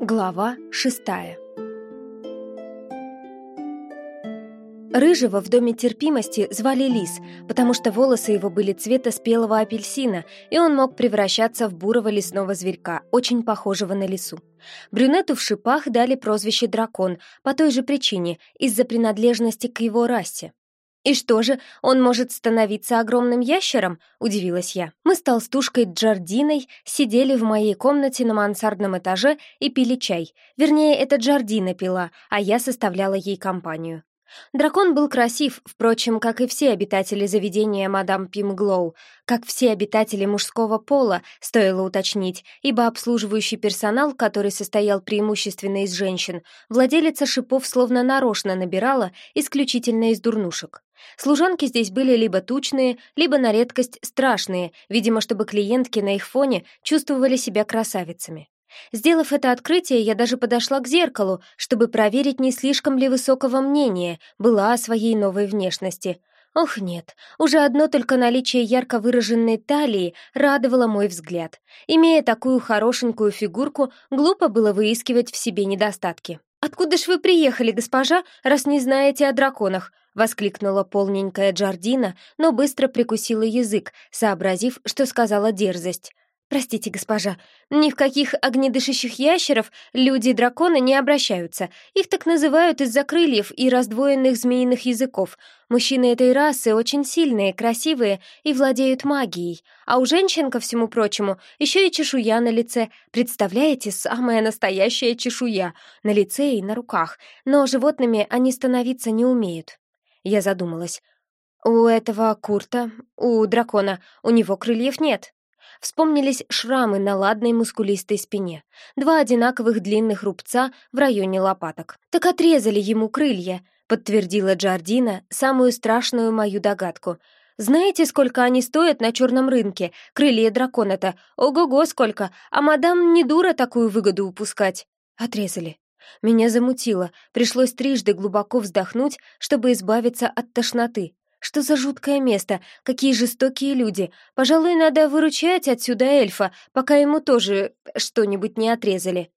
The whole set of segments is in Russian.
Глава шестая Рыжего в доме терпимости звали Лис, потому что волосы его были цвета спелого апельсина, и он мог превращаться в бурого лесного зверька, очень похожего на лису. Брюнету в шипах дали прозвище «дракон» по той же причине, из-за принадлежности к его расе. «И что же, он может становиться огромным ящером?» — удивилась я. Мы с толстушкой Джардиной сидели в моей комнате на мансардном этаже и пили чай. Вернее, это Джардина пила, а я составляла ей компанию. Дракон был красив, впрочем, как и все обитатели заведения мадам Пимглоу, как все обитатели мужского пола, стоило уточнить, ибо обслуживающий персонал, который состоял преимущественно из женщин, владелица шипов словно нарочно набирала исключительно из дурнушек. Служанки здесь были либо тучные, либо на редкость страшные, видимо, чтобы клиентки на их фоне чувствовали себя красавицами. Сделав это открытие, я даже подошла к зеркалу, чтобы проверить, не слишком ли высокого мнения была о своей новой внешности. Ох, нет, уже одно только наличие ярко выраженной талии радовало мой взгляд. Имея такую хорошенькую фигурку, глупо было выискивать в себе недостатки. «Откуда ж вы приехали, госпожа, раз не знаете о драконах?» — воскликнула полненькая Джардина, но быстро прикусила язык, сообразив, что сказала дерзость. «Простите, госпожа, ни в каких огнедышащих ящеров люди-драконы не обращаются. Их так называют из-за крыльев и раздвоенных змеиных языков. Мужчины этой расы очень сильные, красивые и владеют магией. А у женщин, ко всему прочему, еще и чешуя на лице. Представляете, самая настоящая чешуя на лице и на руках. Но животными они становиться не умеют». Я задумалась. «У этого Курта, у дракона, у него крыльев нет». Вспомнились шрамы на ладной мускулистой спине, два одинаковых длинных рубца в районе лопаток. «Так отрезали ему крылья», — подтвердила Джардина самую страшную мою догадку. «Знаете, сколько они стоят на черном рынке? Крылья дракона-то. Ого-го, сколько! А мадам не дура такую выгоду упускать». Отрезали. Меня замутило, пришлось трижды глубоко вздохнуть, чтобы избавиться от тошноты. Что за жуткое место? Какие жестокие люди. Пожалуй, надо выручать отсюда эльфа, пока ему тоже что-нибудь не отрезали.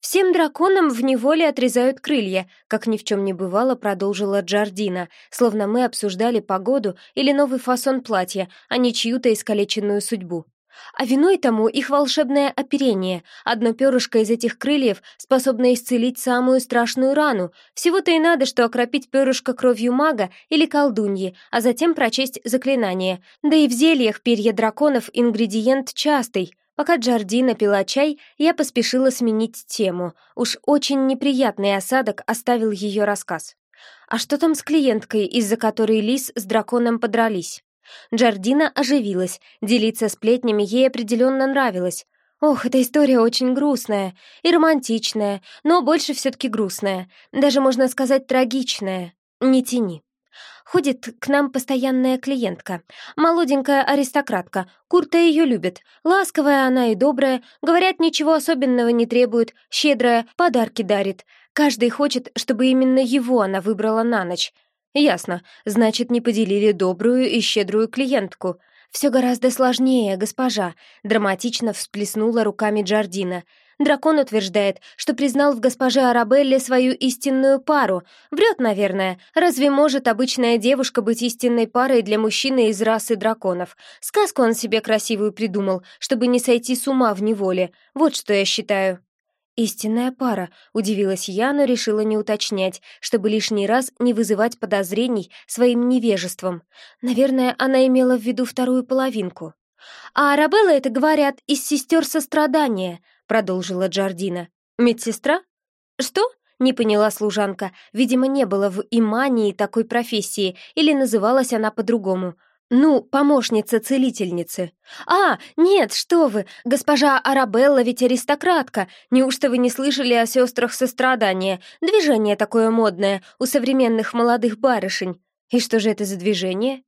«Всем драконам в неволе отрезают крылья», как ни в чем не бывало, продолжила Джардина, словно мы обсуждали погоду или новый фасон платья, а не чью-то искалеченную судьбу. А виной тому их волшебное оперение. Одно перышко из этих крыльев способно исцелить самую страшную рану. Всего-то и надо, что окропить перышко кровью мага или колдуньи, а затем прочесть заклинание. Да и в зельях перья драконов ингредиент частый. Пока Джардина пила чай, я поспешила сменить тему. Уж очень неприятный осадок оставил ее рассказ. А что там с клиенткой, из-за которой Лис с драконом подрались? Джардина оживилась, делиться сплетнями ей определенно нравилось. Ох, эта история очень грустная и романтичная, но больше все-таки грустная, даже, можно сказать, трагичная. Не тяни. Ходит к нам постоянная клиентка. Молоденькая аристократка. Курта ее любит. Ласковая она и добрая. Говорят, ничего особенного не требует. Щедрая, подарки дарит. Каждый хочет, чтобы именно его она выбрала на ночь. «Ясно. Значит, не поделили добрую и щедрую клиентку. Все гораздо сложнее, госпожа», — драматично всплеснула руками Джардина. «Дракон утверждает, что признал в госпоже Арабелле свою истинную пару. Врет, наверное. Разве может обычная девушка быть истинной парой для мужчины из расы драконов? Сказку он себе красивую придумал, чтобы не сойти с ума в неволе. Вот что я считаю». «Истинная пара», — удивилась я, но решила не уточнять, чтобы лишний раз не вызывать подозрений своим невежеством. Наверное, она имела в виду вторую половинку. «А Арабелла это, говорят, из сестер сострадания», — продолжила Джардина. «Медсестра?» «Что?» — не поняла служанка. Видимо, не было в Имании такой профессии, или называлась она по-другому — «Ну, помощница целительницы». «А, нет, что вы, госпожа Арабелла ведь аристократка. Неужто вы не слышали о сестрах сострадания? Движение такое модное у современных молодых барышень». «И что же это за движение?»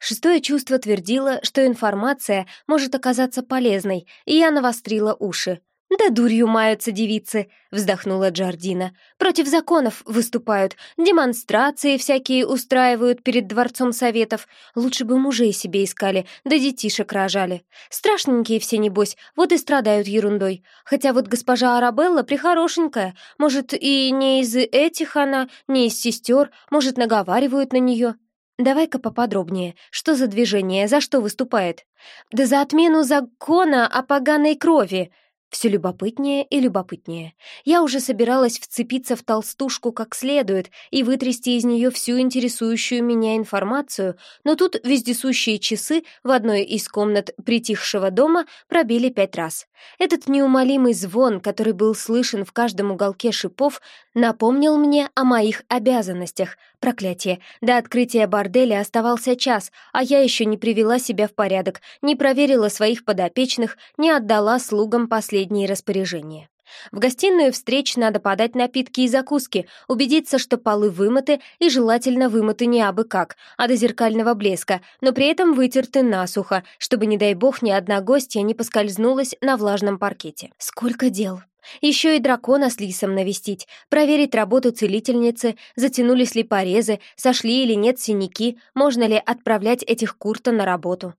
Шестое чувство твердило, что информация может оказаться полезной, и я навострила уши. «Да дурью маются девицы», — вздохнула Джардина. «Против законов выступают, демонстрации всякие устраивают перед Дворцом Советов. Лучше бы мужей себе искали, да детишек рожали. Страшненькие все, небось, вот и страдают ерундой. Хотя вот госпожа Арабелла прихорошенькая. Может, и не из этих она, не из сестер, может, наговаривают на нее». «Давай-ка поподробнее. Что за движение, за что выступает?» «Да за отмену закона о поганой крови», все любопытнее и любопытнее. Я уже собиралась вцепиться в толстушку как следует и вытрясти из нее всю интересующую меня информацию, но тут вездесущие часы в одной из комнат притихшего дома пробили пять раз. Этот неумолимый звон, который был слышен в каждом уголке шипов, напомнил мне о моих обязанностях. Проклятие, до открытия борделя оставался час, а я еще не привела себя в порядок, не проверила своих подопечных, не отдала слугам последние распоряжения. В гостиную встреч надо подать напитки и закуски, убедиться, что полы вымыты и желательно вымыты не абы как, а до зеркального блеска, но при этом вытерты насухо, чтобы, не дай бог, ни одна гостья не поскользнулась на влажном паркете. Сколько дел! Еще и дракона с лисом навестить, проверить работу целительницы, затянулись ли порезы, сошли или нет синяки, можно ли отправлять этих курта на работу.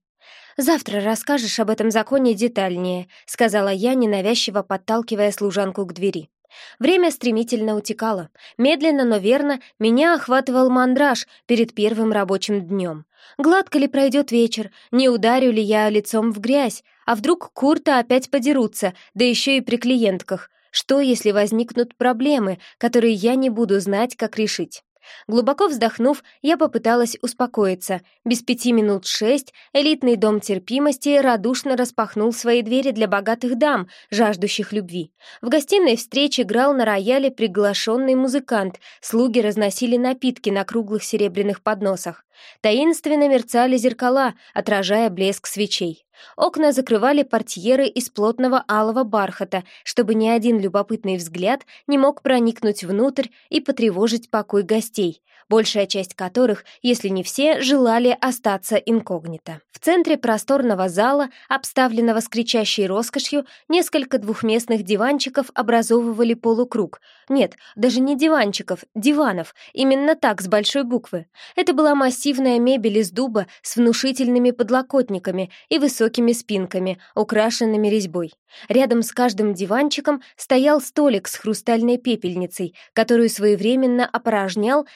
«Завтра расскажешь об этом законе детальнее», — сказала я, ненавязчиво подталкивая служанку к двери. Время стремительно утекало. Медленно, но верно, меня охватывал мандраж перед первым рабочим днем. Гладко ли пройдет вечер, не ударю ли я лицом в грязь, а вдруг Курта опять подерутся, да еще и при клиентках. Что, если возникнут проблемы, которые я не буду знать, как решить? Глубоко вздохнув, я попыталась успокоиться. Без пяти минут шесть элитный дом терпимости радушно распахнул свои двери для богатых дам, жаждущих любви. В гостиной встреч играл на рояле приглашенный музыкант, слуги разносили напитки на круглых серебряных подносах. Таинственно мерцали зеркала, отражая блеск свечей. Окна закрывали портьеры из плотного алого бархата, чтобы ни один любопытный взгляд не мог проникнуть внутрь и потревожить покой гостей, большая часть которых, если не все, желали остаться инкогнито. В центре просторного зала, обставленного с кричащей роскошью, несколько двухместных диванчиков образовывали полукруг. Нет, даже не диванчиков, диванов, именно так, с большой буквы. Это была массивная мебель из дуба с внушительными подлокотниками и высокими спинками, украшенными резьбой. Рядом с каждым диванчиком стоял столик с хрустальной пепельницей, которую своевременно опорожнял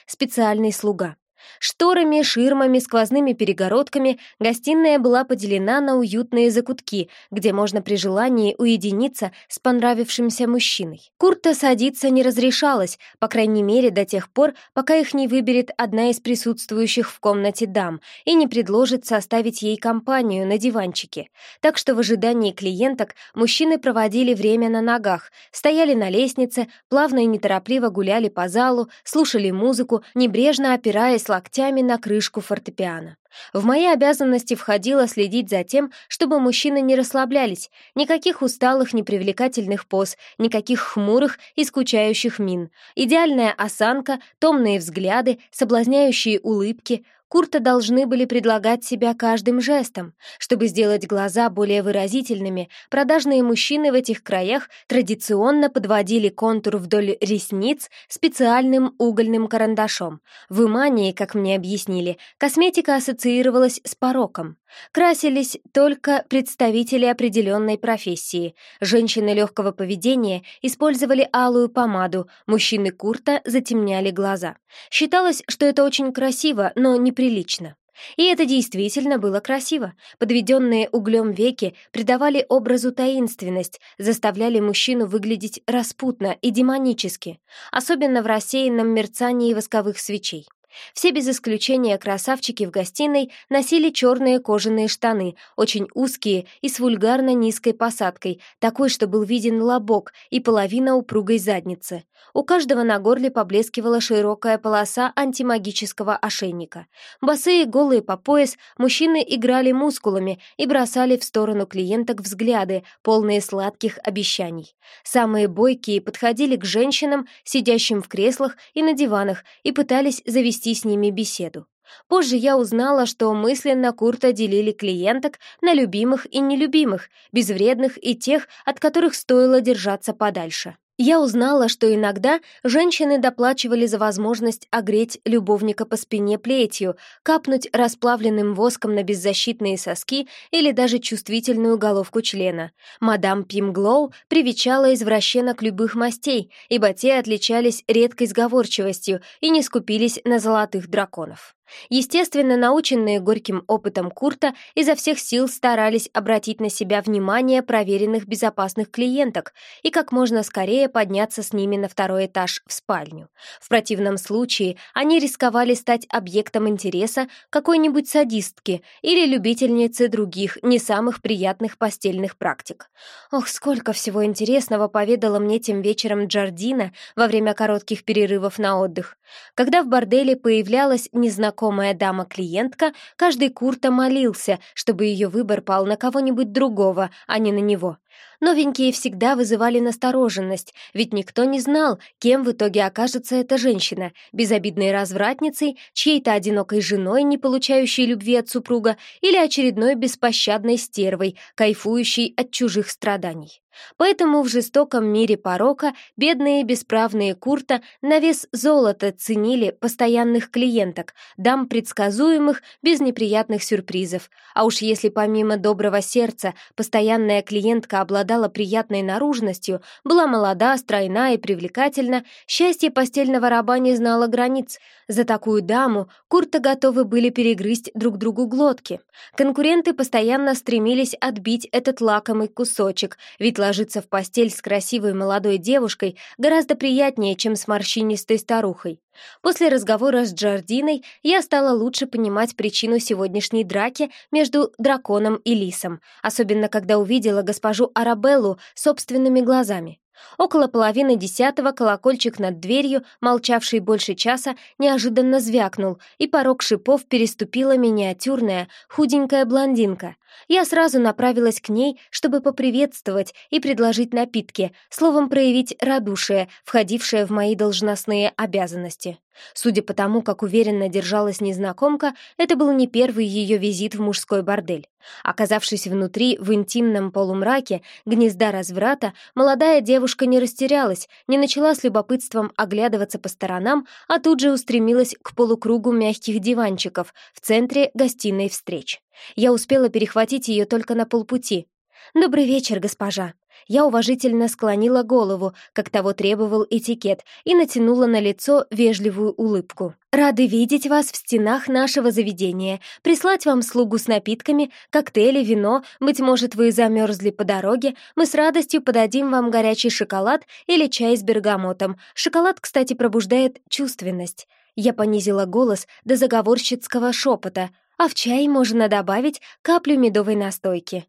специальный слуга. Шторами, ширмами, сквозными перегородками гостиная была поделена на уютные закутки, где можно при желании уединиться с понравившимся мужчиной. Курта садиться не разрешалось, по крайней мере до тех пор, пока их не выберет одна из присутствующих в комнате дам и не предложит составить ей компанию на диванчике. Так что в ожидании клиенток мужчины проводили время на ногах, стояли на лестнице, плавно и неторопливо гуляли по залу, слушали музыку, небрежно опираясь локтями на крышку фортепиано. В мои обязанности входило следить за тем, чтобы мужчины не расслаблялись, никаких усталых, непривлекательных поз, никаких хмурых и скучающих мин, идеальная осанка, томные взгляды, соблазняющие улыбки, Курта должны были предлагать себя каждым жестом. Чтобы сделать глаза более выразительными, продажные мужчины в этих краях традиционно подводили контур вдоль ресниц специальным угольным карандашом. В Имании, как мне объяснили, косметика ассоциировалась с пороком. Красились только представители определенной профессии. Женщины легкого поведения использовали алую помаду, мужчины Курта затемняли глаза. Считалось, что это очень красиво, но неприлично. И это действительно было красиво. Подведенные углем веки придавали образу таинственность, заставляли мужчину выглядеть распутно и демонически, особенно в рассеянном мерцании восковых свечей. Все без исключения красавчики в гостиной носили черные кожаные штаны, очень узкие и с вульгарно низкой посадкой, такой, что был виден лобок и половина упругой задницы. У каждого на горле поблескивала широкая полоса антимагического ошейника. Босые, голые по пояс, мужчины играли мускулами и бросали в сторону клиенток взгляды, полные сладких обещаний. Самые бойкие подходили к женщинам, сидящим в креслах и на диванах, и пытались завести с ними беседу. Позже я узнала, что мысленно Курта делили клиенток на любимых и нелюбимых, безвредных и тех, от которых стоило держаться подальше. Я узнала, что иногда женщины доплачивали за возможность огреть любовника по спине плетью, капнуть расплавленным воском на беззащитные соски или даже чувствительную головку члена. Мадам Пимглоу привечала извращенок любых мастей, ибо те отличались редкой сговорчивостью и не скупились на золотых драконов. Естественно, наученные горьким опытом Курта изо всех сил старались обратить на себя внимание проверенных безопасных клиенток и как можно скорее подняться с ними на второй этаж в спальню. В противном случае они рисковали стать объектом интереса какой-нибудь садистки или любительницы других, не самых приятных постельных практик. Ох, сколько всего интересного поведала мне тем вечером Джардина во время коротких перерывов на отдых. Когда в борделе появлялась незнакомая знакомая дама-клиентка, каждый Курта молился, чтобы ее выбор пал на кого-нибудь другого, а не на него. Новенькие всегда вызывали настороженность, ведь никто не знал, кем в итоге окажется эта женщина — безобидной развратницей, чьей-то одинокой женой, не получающей любви от супруга, или очередной беспощадной стервой, кайфующей от чужих страданий. Поэтому в жестоком мире порока бедные бесправные Курта на вес золота ценили постоянных клиенток, дам предсказуемых, без неприятных сюрпризов. А уж если помимо доброго сердца постоянная клиентка обладала приятной наружностью, была молода, стройна и привлекательна, счастье постельного раба не знало границ. За такую даму Курта готовы были перегрызть друг другу глотки. Конкуренты постоянно стремились отбить этот лакомый кусочек, ведь ложиться в постель с красивой молодой девушкой гораздо приятнее, чем с морщинистой старухой. После разговора с Джардиной я стала лучше понимать причину сегодняшней драки между драконом и лисом, особенно когда увидела госпожу Арабеллу собственными глазами. Около половины десятого колокольчик над дверью, молчавший больше часа, неожиданно звякнул, и порог шипов переступила миниатюрная, худенькая блондинка. Я сразу направилась к ней, чтобы поприветствовать и предложить напитки, словом проявить радушие, входившее в мои должностные обязанности. Судя по тому, как уверенно держалась незнакомка, это был не первый ее визит в мужской бордель. Оказавшись внутри, в интимном полумраке, гнезда разврата, молодая девушка не растерялась, не начала с любопытством оглядываться по сторонам, а тут же устремилась к полукругу мягких диванчиков в центре гостиной встреч. Я успела перехватить ее только на полпути. «Добрый вечер, госпожа!» Я уважительно склонила голову, как того требовал этикет, и натянула на лицо вежливую улыбку. «Рады видеть вас в стенах нашего заведения, прислать вам слугу с напитками, коктейли, вино, быть может, вы замерзли по дороге, мы с радостью подадим вам горячий шоколад или чай с бергамотом. Шоколад, кстати, пробуждает чувственность». Я понизила голос до заговорщицкого шепота, а в чай можно добавить каплю медовой настойки.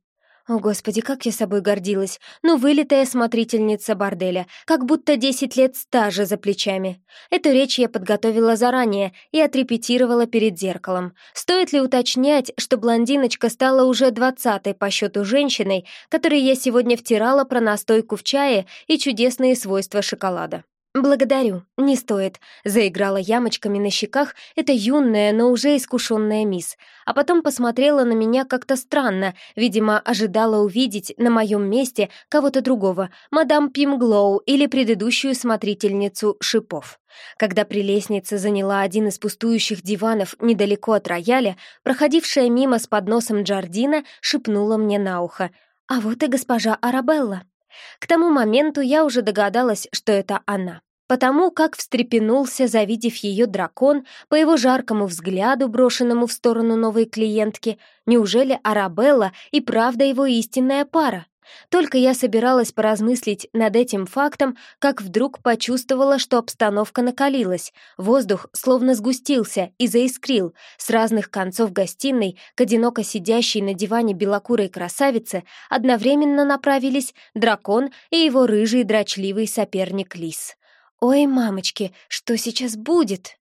О, Господи, как я собой гордилась. Ну, вылитая смотрительница борделя, как будто десять лет стажа за плечами. Эту речь я подготовила заранее и отрепетировала перед зеркалом. Стоит ли уточнять, что блондиночка стала уже двадцатой по счету женщиной, которой я сегодня втирала про настойку в чае и чудесные свойства шоколада? «Благодарю, не стоит», — заиграла ямочками на щеках эта юная, но уже искушенная мисс, а потом посмотрела на меня как-то странно, видимо, ожидала увидеть на моем месте кого-то другого, мадам Пимглоу или предыдущую смотрительницу шипов. Когда прелестница заняла один из пустующих диванов недалеко от рояля, проходившая мимо с подносом Джардина шепнула мне на ухо «А вот и госпожа Арабелла». К тому моменту я уже догадалась, что это она. Потому как встрепенулся, завидев ее дракон, по его жаркому взгляду, брошенному в сторону новой клиентки, неужели Арабелла и правда его истинная пара? Только я собиралась поразмыслить над этим фактом, как вдруг почувствовала, что обстановка накалилась, воздух словно сгустился и заискрил. С разных концов гостиной к одиноко сидящей на диване белокурой красавице одновременно направились дракон и его рыжий дрочливый соперник Лис. «Ой, мамочки, что сейчас будет?»